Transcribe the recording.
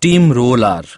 steamroller